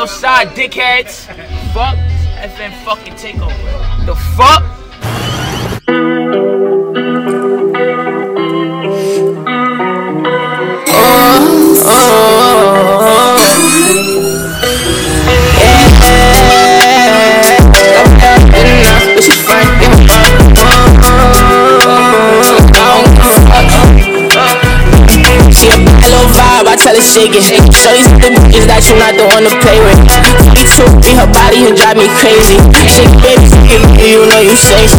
Southside, dickheads. Fuck. FN fucking takeover. The fuck? Tell her shake. Show you the bitches that you not the one to play with. Too in her body and drive me crazy. Shake baby, you know you sexy.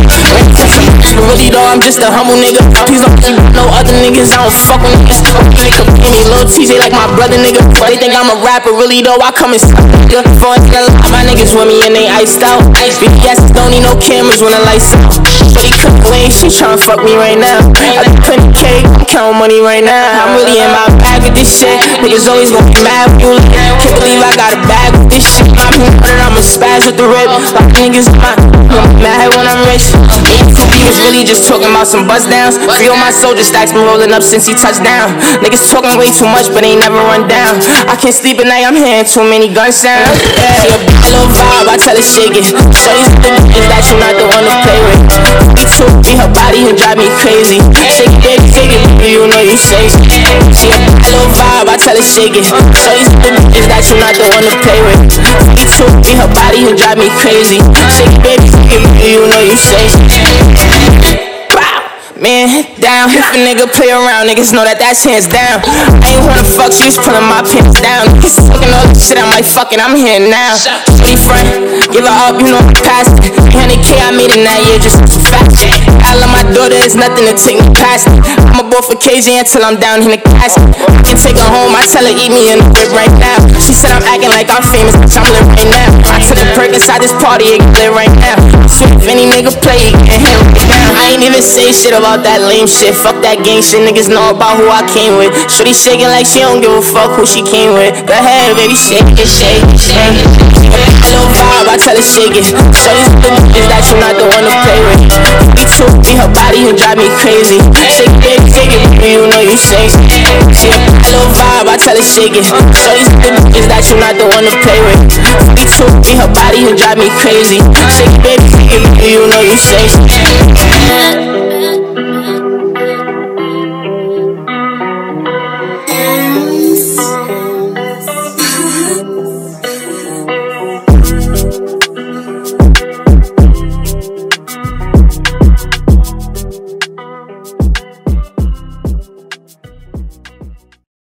Really though, I'm just a humble nigga. Please don't no other niggas. I don't fuck with niggas. Nigga, any little TJ like my brother, nigga. But they think I'm a rapper. Really though, I come and suck nigga. For my niggas with me and they iced out. VVS don't need no cameras when the lights out. But he couldn't wait, she tryna fuck me right now. I couldn't cake, I'm counting money right now. I'm really in my bag with this shit. Niggas always gonna be mad when you. Can't believe I got a bag with this shit. I'm I'm a spaz with the rip. Like niggas, my, mad when I'm rich. He was really just talking about some buzz downs. Free all my soldier stacks been rolling up since he touched down. Niggas talking way too much, but ain't never run down. I can't sleep at night, I'm hearing too many gun sounds. Yeah, she a bad little vibe, I tell her shake it. Show these niggas that you're not the one to play with. Me too, be her body and drive me crazy. Shake it, shake it, you know you sexy. Vibe, I tell it. These niggas that you're not the one to play with. Me too, be her body and drive me crazy. Shake it, baby, shake it, you know you sexy. Man, down. If a nigga play around, niggas know that that's hands down. I ain't wanna fuck, she was pulling my pants down. Niggas talking all this shit, I'm like, fucking, I'm here now. Shorty front, give her up, you know, I'm past it. 100k I made in that year, just daughter, it's nothing to take me past. I'm a boy for KJ until I'm down in the casket. I can take her home, I tell her, eat me in the crib right now. She said I'm acting like I'm famous, I'm lit right now. I took a perk inside this party, it lit right now. Sweet if any nigga play, it can hit right now. I ain't even say shit about that lame shit. Fuck that gang shit. Niggas know about who I came with. Shorty shaking like she don't give a fuck who she came with. Go ahead, baby, shake it, shake it, shake it. Vibe, I tell her shake it. Shorty's the niggas that you're not the one to play with. Be her body and drive me crazy. Shake it, baby, shake it, you know you sexy. Hello vibe, I tell her shake it. Shorty's the niggas that you not the one to play with. Be her body and drive me crazy. Shake it, baby, shake it, you know you sexy.